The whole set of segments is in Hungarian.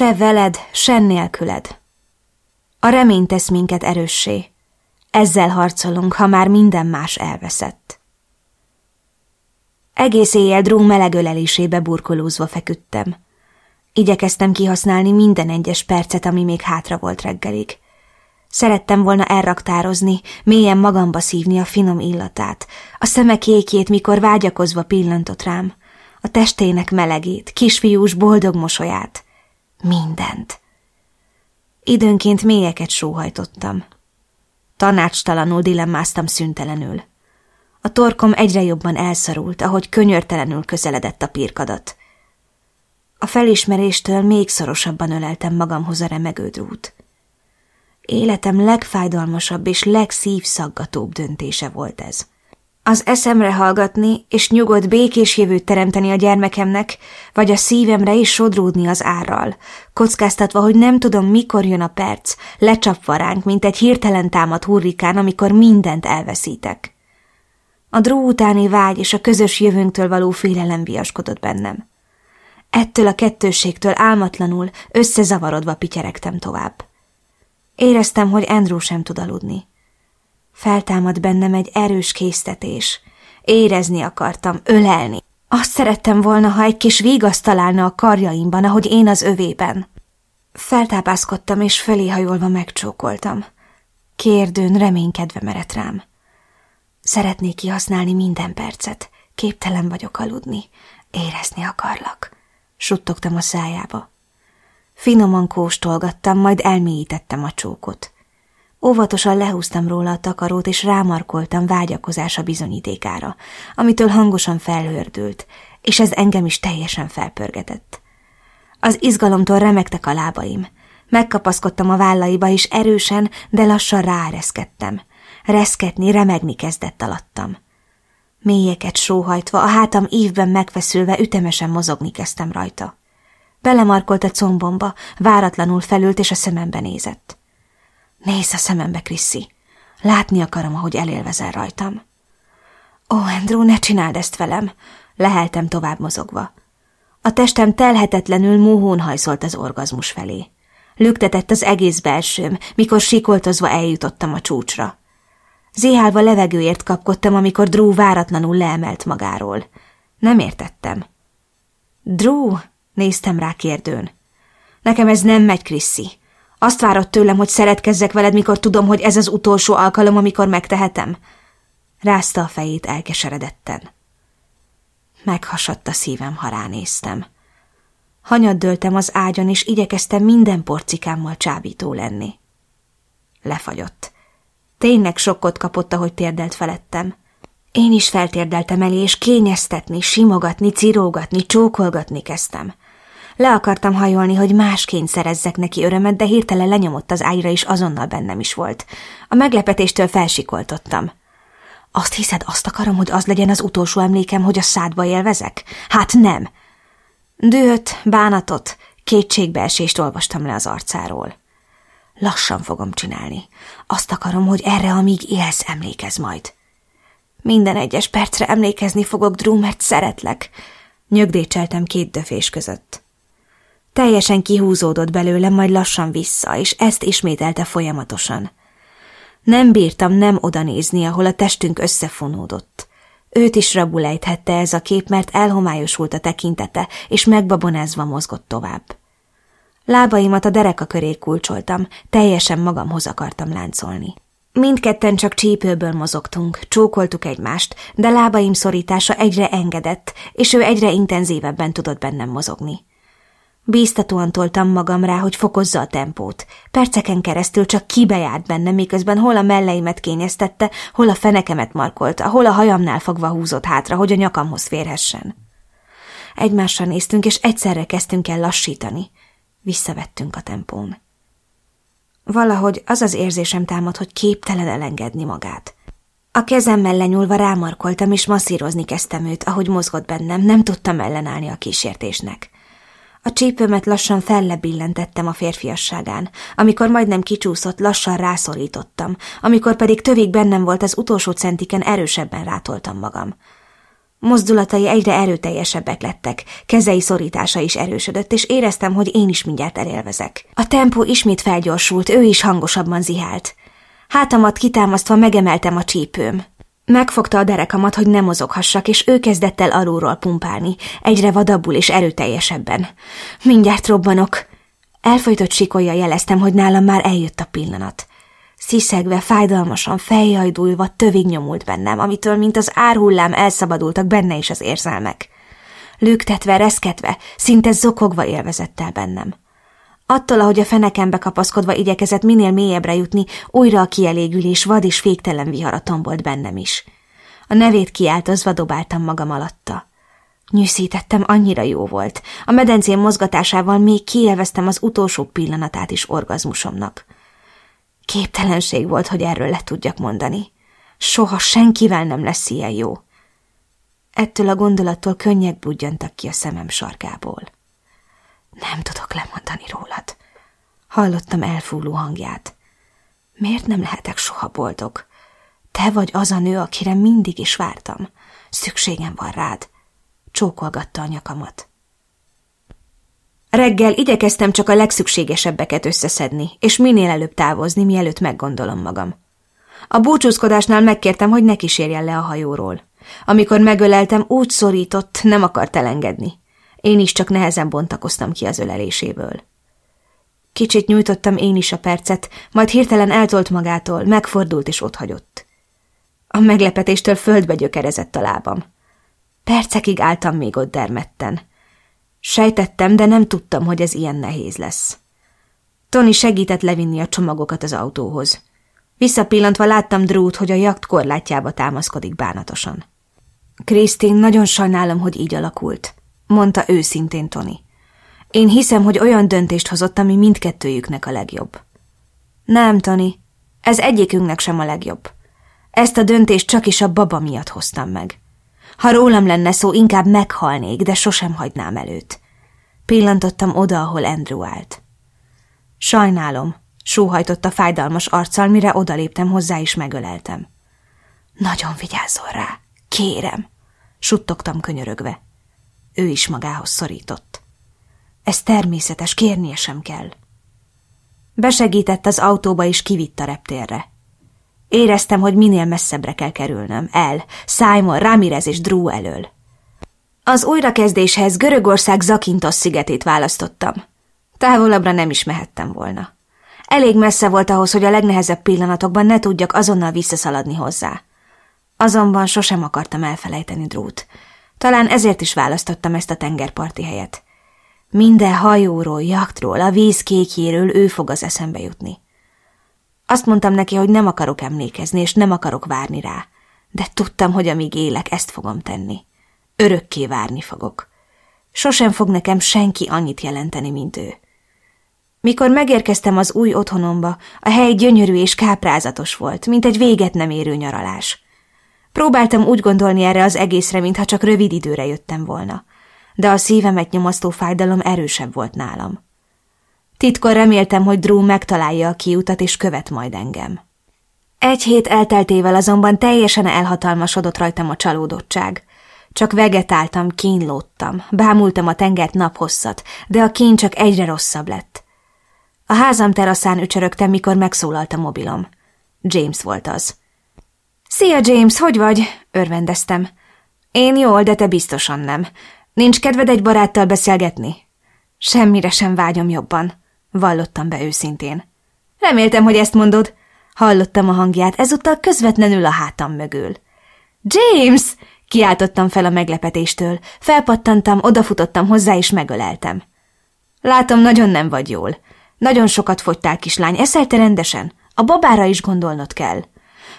Se veled, se nélküled. A remény tesz minket erőssé. Ezzel harcolunk, ha már minden más elveszett. Egész éjjel dró meleg ölelésébe burkolózva feküdtem. Igyekeztem kihasználni minden egyes percet, ami még hátra volt reggelig. Szerettem volna elraktározni, mélyen magamba szívni a finom illatát, a szeme kékjét, mikor vágyakozva pillantott rám, a testének melegét, kisfiús boldog mosolyát. Mindent. Időnként mélyeket sóhajtottam. Tanácstalanul dilemmáztam szüntelenül. A torkom egyre jobban elszarult, ahogy könyörtelenül közeledett a pirkadat. A felismeréstől még szorosabban öleltem magamhoz a remegő drút. Életem legfájdalmasabb és legszívszaggatóbb döntése volt ez. Az eszemre hallgatni és nyugodt békés jövőt teremteni a gyermekemnek, vagy a szívemre is sodródni az árral, kockáztatva, hogy nem tudom, mikor jön a perc, lecsapva ránk, mint egy hirtelen támad hurrikán, amikor mindent elveszítek. A dró utáni vágy és a közös jövőnktől való félelem viaskodott bennem. Ettől a kettőségtől álmatlanul, összezavarodva pityeregtem tovább. Éreztem, hogy Andrew sem tud aludni. Feltámad bennem egy erős késztetés. Érezni akartam, ölelni. Azt szerettem volna, ha egy kis vígaszt találna a karjaimban, ahogy én az övében. Feltápászkodtam, és fölé hajolva megcsókoltam. Kérdőn reménykedve merett rám. Szeretnék kihasználni minden percet. Képtelen vagyok aludni. Érezni akarlak. Suttogtam a szájába. Finoman kóstolgattam, majd elmélyítettem a csókot. Óvatosan lehúztam róla a takarót, és rámarkoltam vágyakozása bizonyítékára, amitől hangosan felhördült, és ez engem is teljesen felpörgetett. Az izgalomtól remektek a lábaim. Megkapaszkodtam a vállaiba, és erősen, de lassan ráereszkedtem. Reszketni, remegni kezdett alattam. Mélyeket sóhajtva, a hátam ívben megfeszülve ütemesen mozogni kezdtem rajta. Belemarkolt a combomba, váratlanul felült, és a szemembe nézett. Nézz a szemembe, Kriszi. Látni akarom, ahogy elélvezel rajtam. Ó, Andrew, ne csináld ezt velem, leheltem tovább mozogva. A testem telhetetlenül múhón hajszolt az orgazmus felé. Lüktetett az egész belsőm, mikor sikoltozva eljutottam a csúcsra. Zéhálva levegőért kapkodtam, amikor Drew váratlanul leemelt magáról. Nem értettem. Drew, néztem rá kérdőn. Nekem ez nem megy, Kriszi. Azt várod tőlem, hogy szeretkezzek veled, mikor tudom, hogy ez az utolsó alkalom, amikor megtehetem? Rázta a fejét elkeseredetten. Meghasadt a szívem, ha ránéztem. Hanyat az ágyon, és igyekeztem minden porcikámmal csábító lenni. Lefagyott. Tényleg sokkot kapott, ahogy térdelt felettem. Én is feltérdeltem elé, és kényeztetni, simogatni, cirógatni, csókolgatni kezdtem. Le akartam hajolni, hogy másként szerezzek neki örömet, de hirtelen lenyomott az ágyra, és azonnal bennem is volt. A meglepetéstől felsikoltottam. Azt hiszed, azt akarom, hogy az legyen az utolsó emlékem, hogy a szádba élvezek? Hát nem. Dühöt, bánatot, kétségbeesést olvastam le az arcáról. Lassan fogom csinálni. Azt akarom, hogy erre, amíg élsz, emlékez majd. Minden egyes percre emlékezni fogok, Drew, mert szeretlek. Nyögdécseltem két döfés között. Teljesen kihúzódott belőlem, majd lassan vissza, és ezt ismételte folyamatosan. Nem bírtam nem oda nézni, ahol a testünk összefonódott. Őt is rabulejthette ez a kép, mert elhomályosult a tekintete, és megbabonázva mozgott tovább. Lábaimat a dereka köré kulcsoltam, teljesen magamhoz akartam láncolni. Mindketten csak csípőből mozogtunk, csókoltuk egymást, de lábaim szorítása egyre engedett, és ő egyre intenzívebben tudott bennem mozogni. Bíztatóan toltam magam rá, hogy fokozza a tempót. Perceken keresztül csak kibejárt benne, miközben hol a melleimet kényeztette, hol a fenekemet markolta, hol a hajamnál fogva húzott hátra, hogy a nyakamhoz férhessen. Egymásra néztünk, és egyszerre kezdtünk el lassítani. Visszavettünk a tempón. Valahogy az az érzésem támad, hogy képtelen elengedni magát. A kezemmel lenyúlva rámarkoltam, és masszírozni kezdtem őt, ahogy mozgott bennem, nem tudtam ellenállni a kísértésnek. A csípőmet lassan fellebillentettem a férfiasságán, amikor majdnem kicsúszott, lassan rászorítottam, amikor pedig tövig bennem volt az utolsó centiken erősebben rátoltam magam. Mozdulatai egyre erőteljesebbek lettek, kezei szorítása is erősödött, és éreztem, hogy én is mindjárt elélvezek. A tempó ismét felgyorsult, ő is hangosabban zihált. Hátamat kitámasztva megemeltem a csípőm. Megfogta a derekamat, hogy ne mozoghassak, és ő kezdett el alulról pumpálni, egyre vadabbul és erőteljesebben. Mindjárt robbanok. Elfolytott sikolya jeleztem, hogy nálam már eljött a pillanat. Sziszegve, fájdalmasan, fejjajdulva tövig nyomult bennem, amitől, mint az árhullám elszabadultak benne is az érzelmek. Lüktetve, reszketve, szinte zokogva élvezett el bennem. Attól, ahogy a fenekembe kapaszkodva igyekezett minél mélyebbre jutni, újra a kielégülés vad és féktelen vihara tombolt bennem is. A nevét kiáltozva dobáltam magam alatta. Nyűszítettem, annyira jó volt. A medencén mozgatásával még kielveztem az utolsó pillanatát is orgazmusomnak. Képtelenség volt, hogy erről le tudjak mondani. Soha senkivel nem lesz ilyen jó. Ettől a gondolattól könnyek budjantak ki a szemem sarkából. Nem tudok lemondani rólad. Hallottam elfúló hangját. Miért nem lehetek soha boldog? Te vagy az a nő, akire mindig is vártam. Szükségem van rád. Csókolgatta a nyakamat. Reggel igyekeztem csak a legszükségesebbeket összeszedni, és minél előbb távozni, mielőtt meggondolom magam. A búcsúzkodásnál megkértem, hogy ne kísérjen le a hajóról. Amikor megöleltem, úgy szorított, nem akart elengedni. Én is csak nehezen bontakoztam ki az öleléséből. Kicsit nyújtottam én is a percet, majd hirtelen eltolt magától, megfordult és otthagyott. A meglepetéstől földbe gyökerezett a lábam. Percekig álltam még ott dermedten. Sejtettem, de nem tudtam, hogy ez ilyen nehéz lesz. Tony segített levinni a csomagokat az autóhoz. Visszapillantva láttam Drút, hogy a jakt korlátjába támaszkodik bánatosan. Krisztin, nagyon sajnálom, hogy így alakult, mondta őszintén Tony. Én hiszem, hogy olyan döntést hozott, ami mindkettőjüknek a legjobb. Nem, Tony, ez egyikünknek sem a legjobb. Ezt a döntést csak is a baba miatt hoztam meg. Ha rólam lenne szó, inkább meghalnék, de sosem hagynám előtt. Pillantottam oda, ahol Andrew állt. Sajnálom, sóhajtotta fájdalmas arccal, mire odaléptem hozzá és megöleltem. Nagyon vigyázzol rá, kérem, suttogtam könyörögve. Ő is magához szorított. Ez természetes, kérnie sem kell. Besegített az autóba és kivitt a reptérre. Éreztem, hogy minél messzebbre kell kerülnöm, el, Simon, Ramirez és Drew elől. Az újrakezdéshez Görögország Zakintos szigetét választottam. Távolabbra nem is mehettem volna. Elég messze volt ahhoz, hogy a legnehezebb pillanatokban ne tudjak azonnal visszaszaladni hozzá. Azonban sosem akartam elfelejteni Drút. Talán ezért is választottam ezt a tengerparti helyet. Minden hajóról, jaktról, a víz kékjéről ő fog az eszembe jutni. Azt mondtam neki, hogy nem akarok emlékezni, és nem akarok várni rá. De tudtam, hogy amíg élek, ezt fogom tenni. Örökké várni fogok. Sosem fog nekem senki annyit jelenteni, mint ő. Mikor megérkeztem az új otthonomba, a hely gyönyörű és káprázatos volt, mint egy véget nem érő nyaralás. Próbáltam úgy gondolni erre az egészre, mintha csak rövid időre jöttem volna, de a szívemet nyomasztó fájdalom erősebb volt nálam. Titkor reméltem, hogy Drew megtalálja a kiutat és követ majd engem. Egy hét elteltével azonban teljesen elhatalmasodott rajtam a csalódottság. Csak vegetáltam, kínlódtam, bámultam a tengert naphosszat, de a kín csak egyre rosszabb lett. A házam teraszán ücsörögtem, mikor megszólalt a mobilom. James volt az. Szia, James, hogy vagy? örvendeztem. Én jól, de te biztosan nem. Nincs kedved egy baráttal beszélgetni? Semmire sem vágyom jobban vallottam be őszintén. Reméltem, hogy ezt mondod. Hallottam a hangját, ezúttal közvetlenül a hátam mögül. James! Kiáltottam fel a meglepetéstől. Felpattantam, odafutottam hozzá, és megöleltem. Látom, nagyon nem vagy jól. Nagyon sokat fogytál, kislány, eszel te rendesen? A babára is gondolnod kell.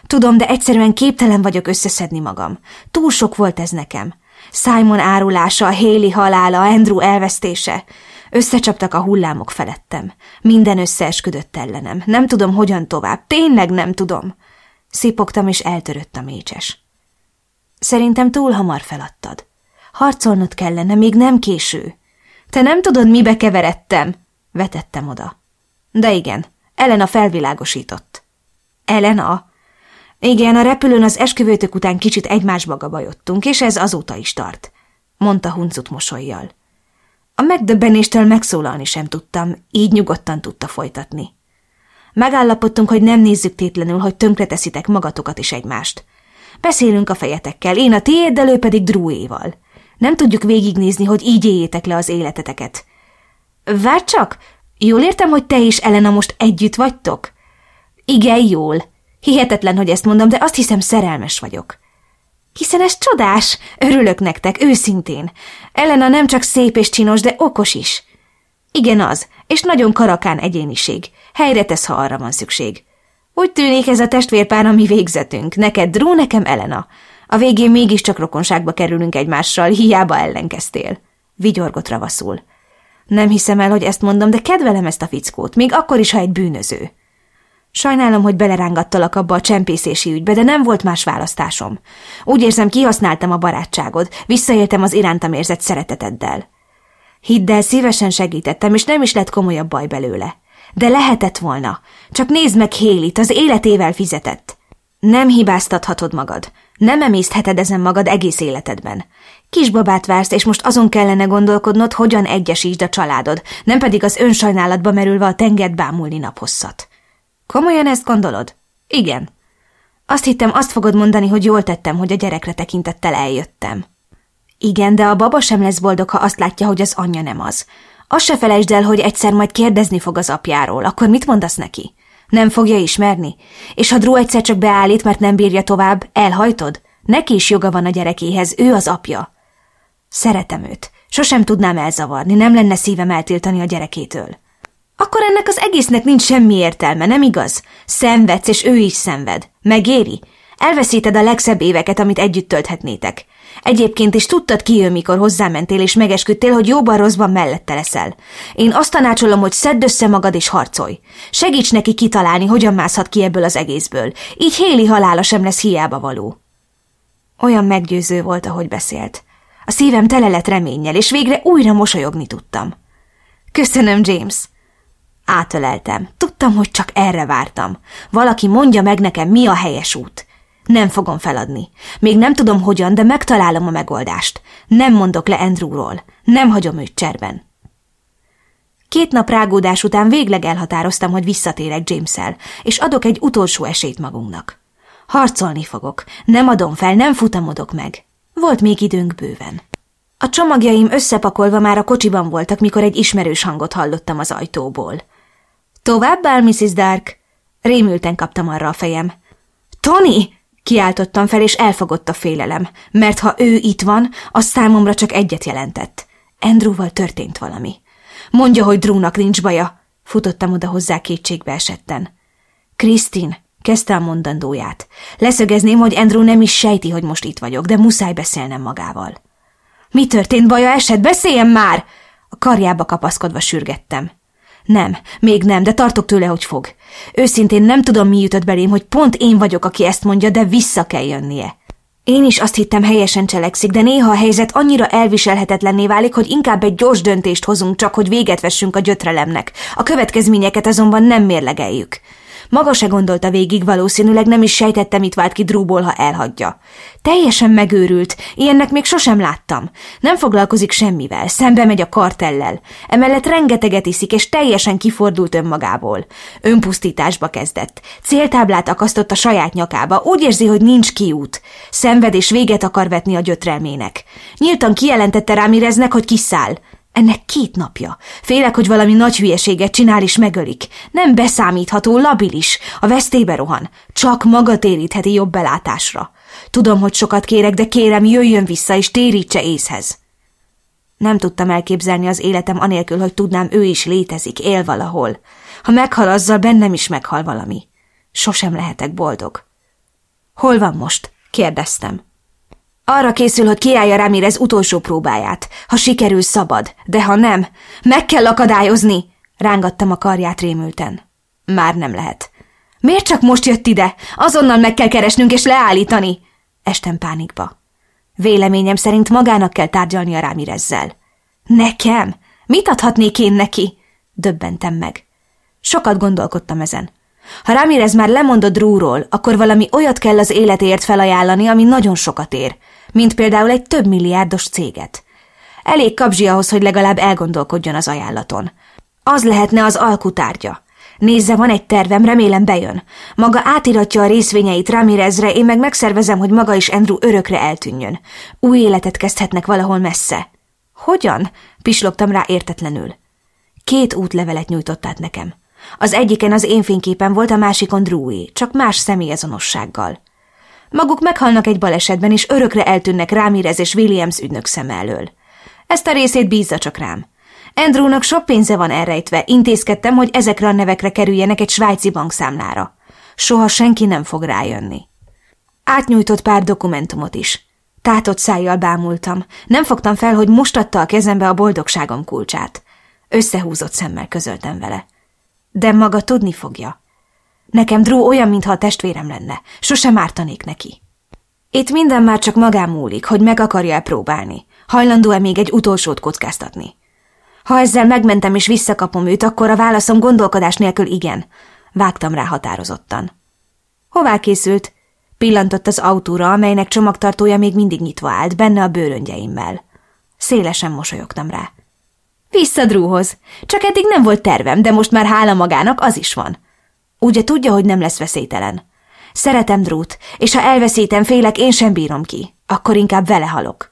Tudom, de egyszerűen képtelen vagyok összeszedni magam. Túl sok volt ez nekem. Simon árulása, a Haley halála, Andrew elvesztése. Összecsaptak a hullámok felettem. Minden összeesküdött ellenem. Nem tudom, hogyan tovább. Tényleg nem tudom. Szipogtam, és eltörött a mécses. Szerintem túl hamar feladtad. Harcolnod kellene, még nem késő. Te nem tudod, mibe keveredtem, vetettem oda. De igen, Elena felvilágosított. Elena? Igen, a repülőn az esküvőtök után kicsit egymásba gabajottunk, és ez azóta is tart, mondta huncut mosolyjal. A megdöbbenéstől megszólalni sem tudtam, így nyugodtan tudta folytatni. Megállapodtunk, hogy nem nézzük tétlenül, hogy tönkreteszitek magatokat is egymást. Beszélünk a fejetekkel, én a tiéddel, ő pedig Drúéval. Nem tudjuk végignézni, hogy így éljétek le az életeteket. Várj csak! Jól értem, hogy te és Elena most együtt vagytok? Igen, jól. Hihetetlen, hogy ezt mondom, de azt hiszem szerelmes vagyok. Hiszen ez csodás, örülök nektek, őszintén. Elena nem csak szép és csinos, de okos is. Igen az, és nagyon karakán egyéniség. Helyre tesz, ha arra van szükség. Úgy tűnik ez a testvérpár a mi végzetünk. Neked Dró, nekem Elena. A végén mégiscsak rokonságba kerülünk egymással, hiába ellenkeztél. Vigyorgott ravaszul. Nem hiszem el, hogy ezt mondom, de kedvelem ezt a fickót, még akkor is, ha egy bűnöző. Sajnálom, hogy belerángattalak abba a csempészési ügybe, de nem volt más választásom. Úgy érzem, kihasználtam a barátságod, visszaéltem az irántam érzett szereteteddel. Hidd el, szívesen segítettem, és nem is lett komolyabb baj belőle. De lehetett volna. Csak nézd meg Hélit, az életével fizetett. Nem hibáztathatod magad. Nem emésztheted ezen magad egész életedben. Kisbabát vársz, és most azon kellene gondolkodnod, hogyan egyesítsd a családod, nem pedig az önsajnálatba merülve a tengert bámulni naphosszat. Komolyan ezt gondolod? Igen. Azt hittem, azt fogod mondani, hogy jól tettem, hogy a gyerekre tekintettel eljöttem. Igen, de a baba sem lesz boldog, ha azt látja, hogy az anyja nem az. Azt se felejtsd el, hogy egyszer majd kérdezni fog az apjáról, akkor mit mondasz neki? Nem fogja ismerni? És ha Drew egyszer csak beállít, mert nem bírja tovább, elhajtod? Neki is joga van a gyerekéhez, ő az apja. Szeretem őt. Sosem tudnám elzavarni, nem lenne szívem eltiltani a gyerekétől. Akkor ennek az egésznek nincs semmi értelme, nem igaz? Szenvedsz, és ő is szenved. Megéri? Elveszíted a legszebb éveket, amit együtt tölthetnétek. Egyébként is tudtad ki ő, mikor hozzámentél és megesküdtél, hogy jóban rosszban mellette leszel. Én azt tanácsolom, hogy szedd össze magad és harcolj. Segíts neki kitalálni, hogyan mászhat ki ebből az egészből. Így Héli halála sem lesz hiába való. Olyan meggyőző volt, ahogy beszélt. A szívem tele lett reménnyel, és végre újra mosolyogni tudtam. Köszönöm, James. Átöleltem. Tudtam, hogy csak erre vártam. Valaki mondja meg nekem, mi a helyes út. Nem fogom feladni. Még nem tudom hogyan, de megtalálom a megoldást. Nem mondok le Andrewról. Nem hagyom őt cserben. Két nap rágódás után végleg elhatároztam, hogy visszatérek james és adok egy utolsó esélyt magunknak. Harcolni fogok. Nem adom fel, nem futamodok meg. Volt még időnk bőven. A csomagjaim összepakolva már a kocsiban voltak, mikor egy ismerős hangot hallottam az ajtóból. Továbbá, Mrs. Dark? Rémülten kaptam arra a fejem. Tony! Kiáltottam fel, és elfogott a félelem, mert ha ő itt van, az számomra csak egyet jelentett. Andrewval történt valami. Mondja, hogy Drúnak nincs baja. Futottam oda hozzá kétségbe esetten. Krisztin, kezdte a mondandóját. Leszögezném, hogy Andrew nem is sejti, hogy most itt vagyok, de muszáj beszélnem magával. Mi történt, baja esett? Beszéljen már! A karjába kapaszkodva sürgettem. Nem, még nem, de tartok tőle, hogy fog. Őszintén nem tudom, mi jutott belém, hogy pont én vagyok, aki ezt mondja, de vissza kell jönnie. Én is azt hittem helyesen cselekszik, de néha a helyzet annyira elviselhetetlenné válik, hogy inkább egy gyors döntést hozunk, csak hogy véget vessünk a gyötrelemnek. A következményeket azonban nem mérlegeljük. Maga se gondolta végig, valószínűleg nem is sejtette, mit vált ki Drúból, ha elhagyja. Teljesen megőrült, ilyennek még sosem láttam. Nem foglalkozik semmivel, szembe megy a kartellel. Emellett rengeteget iszik, és teljesen kifordult önmagából. Önpusztításba kezdett. Céltáblát akasztott a saját nyakába, úgy érzi, hogy nincs kiút. Szenved és véget akar vetni a gyötrelmének. Nyíltan kijelentette Rámireznek, hogy kiszáll. Ennek két napja. Félek, hogy valami nagy hülyeséget csinál és megölik. Nem beszámítható, labilis. A vesztébe rohan. Csak maga térítheti jobb belátásra. Tudom, hogy sokat kérek, de kérem, jöjjön vissza és térítse észhez. Nem tudtam elképzelni az életem anélkül, hogy tudnám, ő is létezik, él valahol. Ha meghal azzal, bennem is meghal valami. Sosem lehetek boldog. Hol van most? kérdeztem. Arra készül, hogy kiállja Ramirez utolsó próbáját. Ha sikerül, szabad, de ha nem, meg kell akadályozni! Rángattam a karját rémülten. Már nem lehet. Miért csak most jött ide? Azonnal meg kell keresnünk és leállítani! Estem pánikba. Véleményem szerint magának kell tárgyalni a Ramirezzel. Nekem? Mit adhatnék én neki? Döbbentem meg. Sokat gondolkodtam ezen. Ha Ramirez már lemondott Drúról, akkor valami olyat kell az életéért felajánlani, ami nagyon sokat ér, mint például egy több milliárdos céget. Elég kapzsi ahhoz, hogy legalább elgondolkodjon az ajánlaton. Az lehetne az alkutárgya. Nézze, van egy tervem, remélem bejön. Maga átiratja a részvényeit Ramirezre, én meg megszervezem, hogy maga is Andrew örökre eltűnjön. Új életet kezdhetnek valahol messze. Hogyan? Pislogtam rá értetlenül. Két útlevelet nyújtott át nekem. Az egyiken az én fényképen volt, a másikon Drewy, csak más személyazonossággal. Maguk meghalnak egy balesetben, és örökre eltűnnek Ramirez és Williams ügynök szem elől. Ezt a részét bízza csak rám. Andrewnak sok pénze van elrejtve, intézkedtem, hogy ezekre a nevekre kerüljenek egy svájci bankszámlára. Soha senki nem fog rájönni. Átnyújtott pár dokumentumot is. Tátott szájjal bámultam. Nem fogtam fel, hogy most adta a kezembe a boldogságom kulcsát. Összehúzott szemmel közöltem vele. De maga tudni fogja. Nekem Drew olyan, mintha a testvérem lenne. Sosem ártanék neki. Itt minden már csak magám múlik, hogy meg akarja-e próbálni. Hajlandó-e még egy utolsót kockáztatni? Ha ezzel megmentem és visszakapom őt, akkor a válaszom gondolkodás nélkül igen. Vágtam rá határozottan. Hová készült? Pillantott az autóra, amelynek csomagtartója még mindig nyitva állt, benne a bőröngyeimmel. Szélesen mosolyogtam rá. Vissza Drúhoz. Csak eddig nem volt tervem, de most már hála magának az is van. Ugye tudja, hogy nem lesz veszélytelen. Szeretem Drút, és ha elveszítem, félek, én sem bírom ki. Akkor inkább vele halok.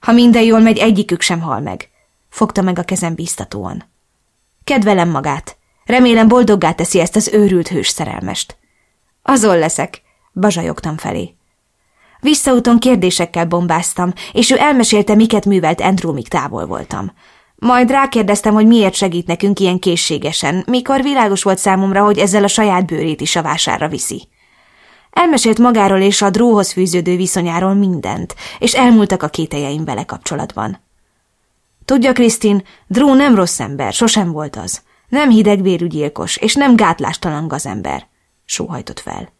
Ha minden jól megy, egyikük sem hal meg. Fogta meg a kezem bíztatóan. Kedvelem magát. Remélem boldoggá teszi ezt az őrült hős szerelmest. Azon leszek, bazsajogtam felé. Visszaúton kérdésekkel bombáztam, és ő elmesélte, miket művelt Andrew, míg távol voltam. Majd rákérdeztem, hogy miért segít nekünk ilyen készségesen, mikor világos volt számomra, hogy ezzel a saját bőrét is a vásárra viszi. Elmesélt magáról és a dróhoz fűződő viszonyáról mindent, és elmúltak a kételjeim vele kapcsolatban. Tudja, Krisztin, Dró nem rossz ember, sosem volt az. Nem hidegvérű gyilkos, és nem gátlástalan gazember. Sóhajtott fel.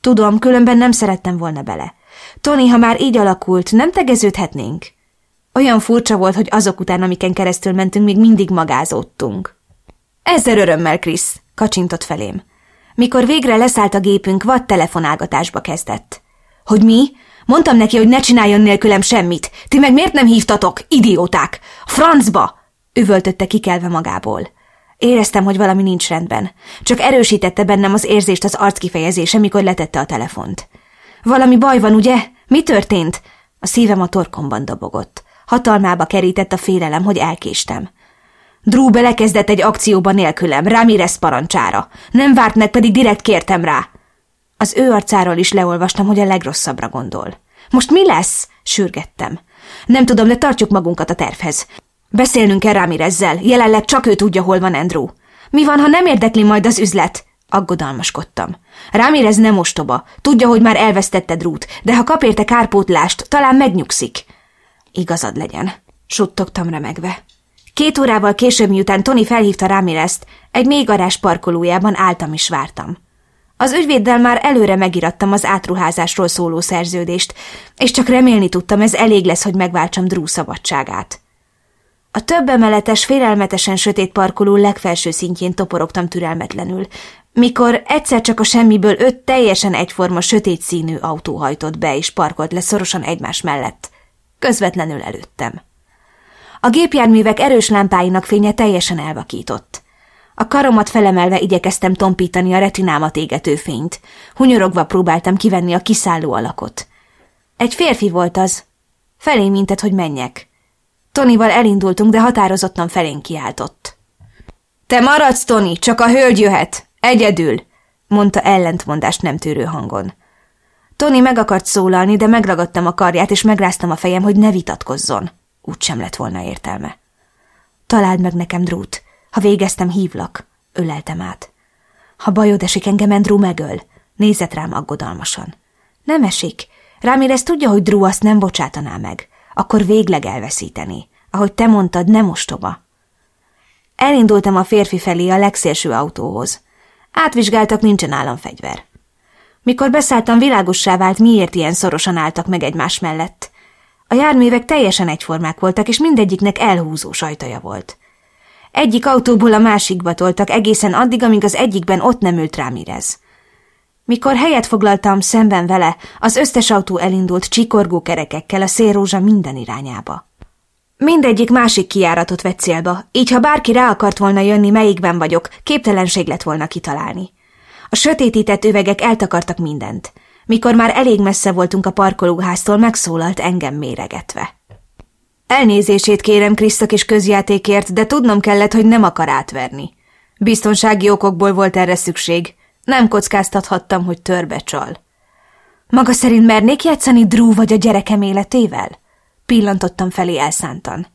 Tudom, különben nem szerettem volna bele. Tony, ha már így alakult, nem tegeződhetnénk? Olyan furcsa volt, hogy azok után, amiken keresztül mentünk, még mindig magázódtunk. Ezzel örömmel, Krisz, kacsintott felém. Mikor végre leszállt a gépünk, vad telefonálgatásba kezdett. Hogy mi? Mondtam neki, hogy ne csináljon nélkülem semmit. Ti meg miért nem hívtatok, idióták? Francba! Üvöltötte kikelve magából. Éreztem, hogy valami nincs rendben. Csak erősítette bennem az érzést az arckifejezése, mikor letette a telefont. Valami baj van, ugye? Mi történt? A szívem a torkomban dobogott. Hatalmába kerített a félelem, hogy elkéstem. Drew belekezdett egy akcióba nélkülem, Ramirez parancsára. Nem várt meg, pedig direkt kértem rá. Az ő arcáról is leolvastam, hogy a legrosszabbra gondol. Most mi lesz? sürgettem. Nem tudom, de tartjuk magunkat a tervhez. Beszélnünk kell Ramirezzel, jelenleg csak ő tudja, hol van Andrew. Mi van, ha nem érdekli majd az üzlet? Aggodalmaskodtam. Ramirez nem ostoba, tudja, hogy már elvesztette Drút, de ha kap érte kárpótlást, talán megnyugszik. Igazad legyen, suttogtam remegve. Két órával később, miután Tony felhívta Ramirezt, egy mélygarás parkolójában álltam és vártam. Az ügyvéddel már előre megirattam az átruházásról szóló szerződést, és csak remélni tudtam, ez elég lesz, hogy megváltsam Drew szabadságát. A több emeletes, félelmetesen sötét parkoló legfelső szintjén toporogtam türelmetlenül, mikor egyszer csak a semmiből öt teljesen egyforma sötét színű autó hajtott be és parkolt le szorosan egymás mellett. Közvetlenül előttem. A gépjárművek erős lámpáinak fénye teljesen elvakított. A karomat felemelve igyekeztem tompítani a retinámat égető fényt. Hunyorogva próbáltam kivenni a kiszálló alakot. Egy férfi volt az. Felé mintett, hogy menjek. Tonival elindultunk, de határozottan felén kiáltott. Te maradsz, Toni, csak a hölgy jöhet. Egyedül, mondta ellentmondást nem tűrő hangon. Tony meg akart szólalni, de megragadtam a karját, és megráztam a fejem, hogy ne vitatkozzon. Úgy sem lett volna értelme. Találd meg nekem, Drút. Ha végeztem, hívlak. Öleltem át. Ha bajod esik, engem Andrew megöl. Nézett rám aggodalmasan. Nem esik. Rámérez tudja, hogy Drew azt nem bocsátaná meg. Akkor végleg elveszíteni. Ahogy te mondtad, nem ostoba. Elindultam a férfi felé a legszélső autóhoz. Átvizsgáltak, nincsen nálam fegyver. Mikor beszálltam, világossá vált, miért ilyen szorosan álltak meg egymás mellett. A járművek teljesen egyformák voltak, és mindegyiknek elhúzó sajtaja volt. Egyik autóból a másikba toltak egészen addig, amíg az egyikben ott nem ült Rámirez. Mikor helyet foglaltam szemben vele, az összes autó elindult csikorgó kerekekkel a szélrózsa minden irányába. Mindegyik másik kiáratot vett célba, így ha bárki rá akart volna jönni, melyikben vagyok, képtelenség lett volna kitalálni. A sötétített üvegek eltakartak mindent. Mikor már elég messze voltunk a parkolóháztól, megszólalt engem méregetve. Elnézését kérem Krisztok és közjátékért, de tudnom kellett, hogy nem akar átverni. Biztonsági okokból volt erre szükség. Nem kockáztathattam, hogy törbe csal. Maga szerint mernék játszani Drew vagy a gyerekem életével? Pillantottam felé elszántan.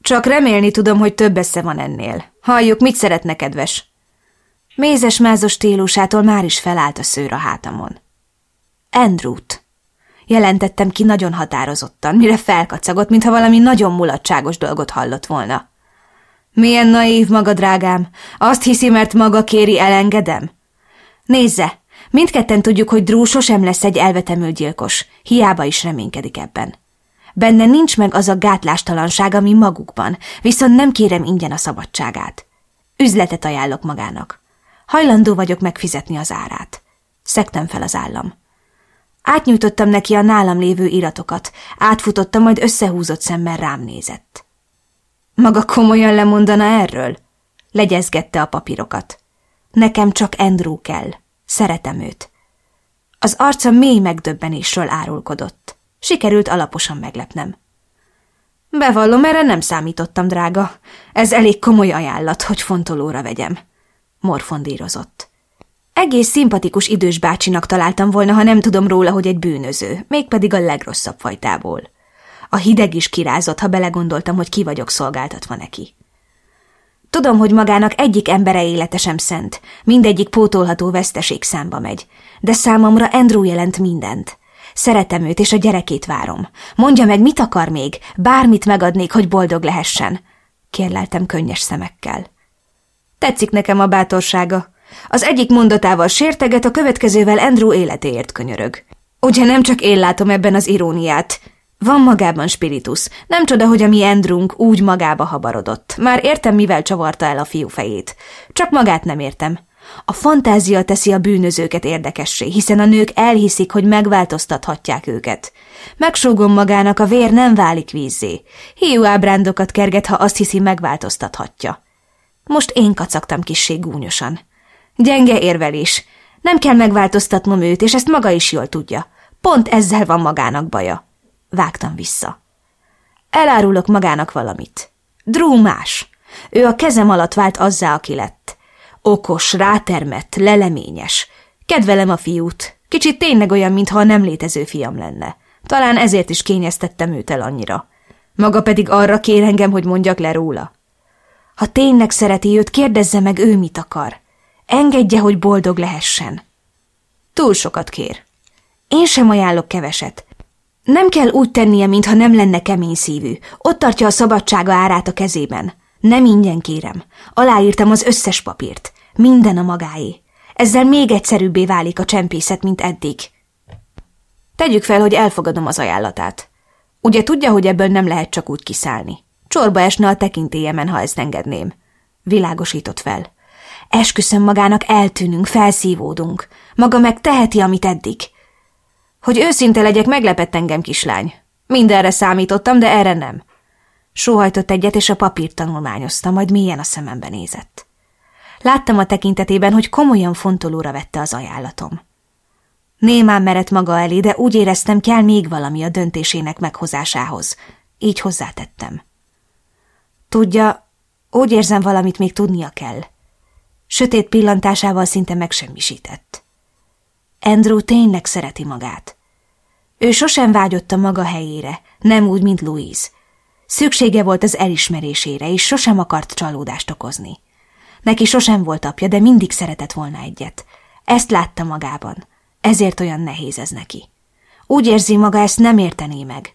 Csak remélni tudom, hogy több esze van ennél. Halljuk, mit szeretne, kedves? Mézes-mázos stílusától már is felállt a szőr a hátamon. Andrew-t. Jelentettem ki nagyon határozottan, mire felkacagott, mintha valami nagyon mulatságos dolgot hallott volna. Milyen naív maga, drágám. Azt hiszi, mert maga kéri, elengedem? Nézze, mindketten tudjuk, hogy Drew sosem lesz egy elvetemült gyilkos. Hiába is reménykedik ebben. Benne nincs meg az a gátlástalanság, ami magukban, viszont nem kérem ingyen a szabadságát. Üzletet ajánlok magának. Hajlandó vagyok megfizetni az árát. Szektem fel az állam. Átnyújtottam neki a nálam lévő iratokat, átfutottam, majd összehúzott szemmel rám nézett. Maga komolyan lemondana erről? Legyezgette a papírokat. Nekem csak Andrew kell. Szeretem őt. Az arca mély megdöbbenésről árulkodott. Sikerült alaposan meglepnem. Bevallom, erre nem számítottam, drága. Ez elég komoly ajánlat, hogy fontolóra vegyem. Morfondírozott. Egész szimpatikus idős bácsinak találtam volna, ha nem tudom róla, hogy egy bűnöző, mégpedig a legrosszabb fajtából. A hideg is kirázott, ha belegondoltam, hogy ki vagyok szolgáltatva neki. Tudom, hogy magának egyik embere élete sem szent, mindegyik pótolható veszteség számba megy, de számomra Andrew jelent mindent. Szeretem őt, és a gyerekét várom. Mondja meg, mit akar még? Bármit megadnék, hogy boldog lehessen. Kérleltem könnyes szemekkel. Tetszik nekem a bátorsága. Az egyik mondatával sérteget, a következővel Andrew életéért könyörög. Ugye nem csak én látom ebben az iróniát. Van magában spiritus. Nem csoda, hogy a mi Andrewunk úgy magába habarodott. Már értem, mivel csavarta el a fiú fejét. Csak magát nem értem. A fantázia teszi a bűnözőket érdekessé, hiszen a nők elhiszik, hogy megváltoztathatják őket. Megsógom magának, a vér nem válik vízzé. Hiú ábrándokat kerget, ha azt hiszi, megváltoztathatja. Most én kacagtam kissé gúnyosan. Gyenge érvelés. Nem kell megváltoztatnom őt, és ezt maga is jól tudja. Pont ezzel van magának baja. Vágtam vissza. Elárulok magának valamit. Drew más. Ő a kezem alatt vált azzá, aki lett. Okos, rátermett, leleményes. Kedvelem a fiút. Kicsit tényleg olyan, mintha a nem létező fiam lenne. Talán ezért is kényeztettem őt el annyira. Maga pedig arra kér engem, hogy mondjak le róla. Ha tényleg szereti őt, kérdezze meg ő mit akar. Engedje, hogy boldog lehessen. Túl sokat kér. Én sem ajánlok keveset. Nem kell úgy tennie, mintha nem lenne kemény szívű. Ott tartja a szabadsága árát a kezében. Nem ingyen kérem. Aláírtam az összes papírt. Minden a magáé. Ezzel még egyszerűbbé válik a csempészet, mint eddig. Tegyük fel, hogy elfogadom az ajánlatát. Ugye tudja, hogy ebből nem lehet csak úgy kiszállni. Csorba esne a tekintélyemen, ha ezt engedném. Világosított fel. Esküszöm magának eltűnünk, felszívódunk. Maga meg teheti, amit eddig. Hogy őszinte legyek, meglepett engem, kislány. Mindenre számítottam, de erre nem. Sóhajtott egyet, és a papírt tanulmányozta, majd mélyen a szemembe nézett. Láttam a tekintetében, hogy komolyan fontolóra vette az ajánlatom. Némán merett maga elé, de úgy éreztem, kell még valami a döntésének meghozásához. Így hozzátettem. Tudja, úgy érzem, valamit még tudnia kell. Sötét pillantásával szinte megsemmisített. Andrew tényleg szereti magát. Ő sosem vágyott a maga helyére, nem úgy, mint Louise. Szüksége volt az elismerésére, és sosem akart csalódást okozni. Neki sosem volt apja, de mindig szeretett volna egyet. Ezt látta magában. Ezért olyan nehéz ez neki. Úgy érzi maga, ezt nem értené meg.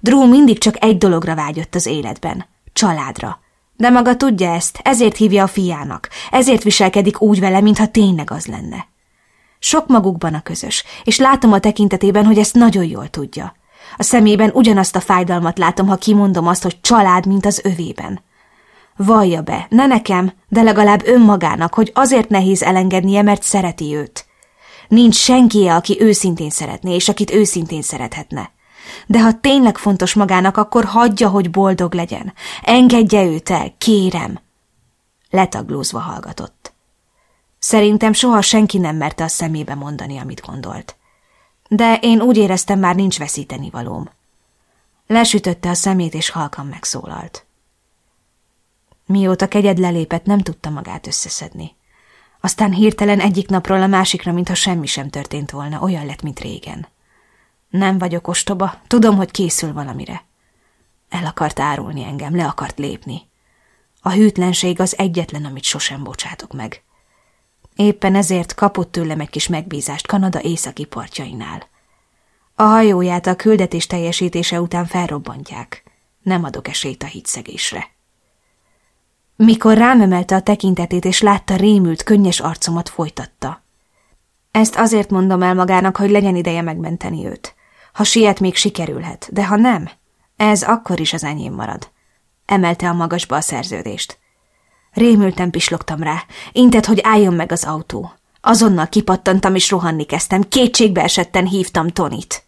Drew mindig csak egy dologra vágyott az életben. Családra. De maga tudja ezt, ezért hívja a fiának, ezért viselkedik úgy vele, mintha tényleg az lenne. Sok magukban a közös, és látom a tekintetében, hogy ezt nagyon jól tudja. A szemében ugyanazt a fájdalmat látom, ha kimondom azt, hogy család, mint az övében. Vallja be, ne nekem, de legalább önmagának, hogy azért nehéz elengednie, mert szereti őt. Nincs senkie, aki őszintén szeretné, és akit őszintén szerethetne. De ha tényleg fontos magának, akkor hagyja, hogy boldog legyen. Engedje őt el, kérem. Letaglózva hallgatott. Szerintem soha senki nem merte a szemébe mondani, amit gondolt. De én úgy éreztem, már nincs veszíteni valóm. Lesütötte a szemét, és halkan megszólalt. Mióta kegyed lelépett, nem tudta magát összeszedni. Aztán hirtelen egyik napról a másikra, mintha semmi sem történt volna, olyan lett, mint régen. Nem vagyok ostoba, tudom, hogy készül valamire. El akart árulni engem, le akart lépni. A hűtlenség az egyetlen, amit sosem bocsátok meg. Éppen ezért kapott tőlem egy kis megbízást Kanada északi partjainál. A hajóját a küldetés teljesítése után felrobbantják. Nem adok esélyt a hitszegésre. Mikor rám a tekintetét és látta rémült, könnyes arcomat, folytatta. Ezt azért mondom el magának, hogy legyen ideje megmenteni őt. Ha siet, még sikerülhet, de ha nem, ez akkor is az enyém marad. Emelte a magasba a szerződést. Rémülten pislogtam rá, intett, hogy álljon meg az autó. Azonnal kipattantam és rohanni kezdtem, kétségbe esetten hívtam Tonit.